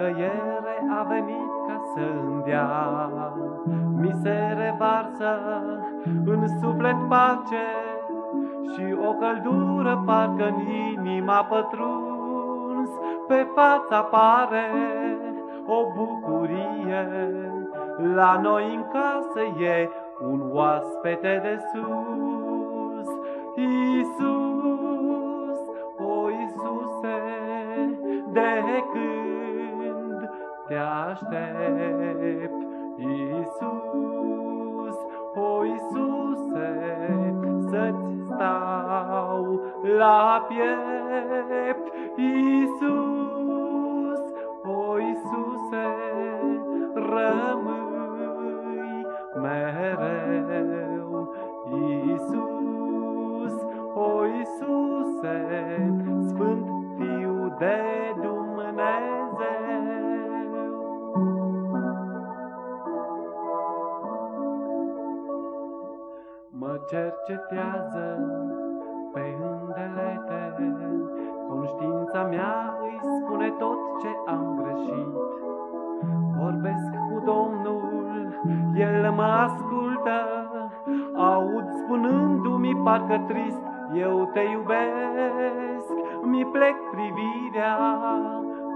Mângâiere a venit ca să îmi dea, Mi se revarsă în suflet pace Și o căldură parcă în inima pătruns, Pe fața pare o bucurie, La noi în casă e un oaspete de sus. Te aștept, Iisus, o Iisuse, să-ți stau la piept, Iisus, Mă cercetează pe îndelete, Conștiința mea îi spune tot ce am greșit. Vorbesc cu Domnul, El mă ascultă, Aud spunându-mi parcă trist, Eu te iubesc, mi plec privirea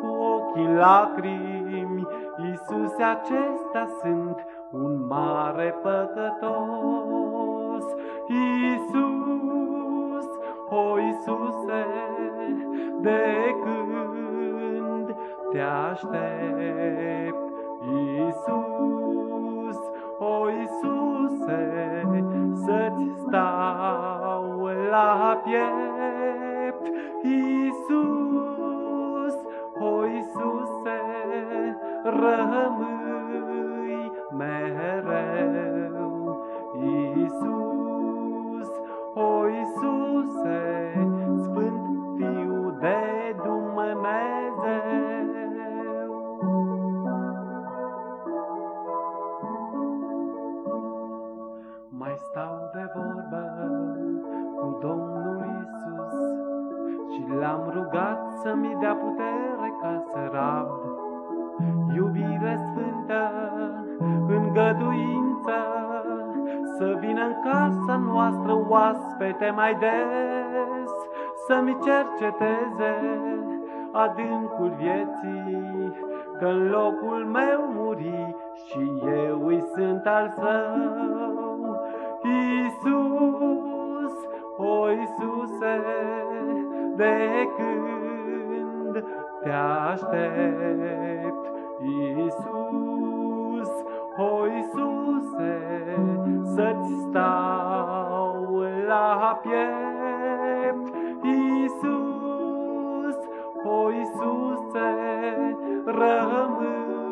cu ochii lacrimi, Iisuse, acestea sunt un mare păcătos. Iisus, o Iisuse, de când te aștept, Iisus, o Iisuse, să-ți stau la piept, Iisus, o Iisuse, rămâi Iisuse, Sfânt Fiu de Dumnezeu. Mai stau de vorbă cu Domnul Iisus și l-am rugat să-mi dea putere ca să rabd casa noastră oaspete mai des, să-mi cerceteze adâncul vieții, că în locul meu muri și eu îi sunt al său. Iisus, o Iisuse, de când te aștept, Iisus, o Iisuse, să-ți stau la piept. Iisus, o Iisuse, rămâi.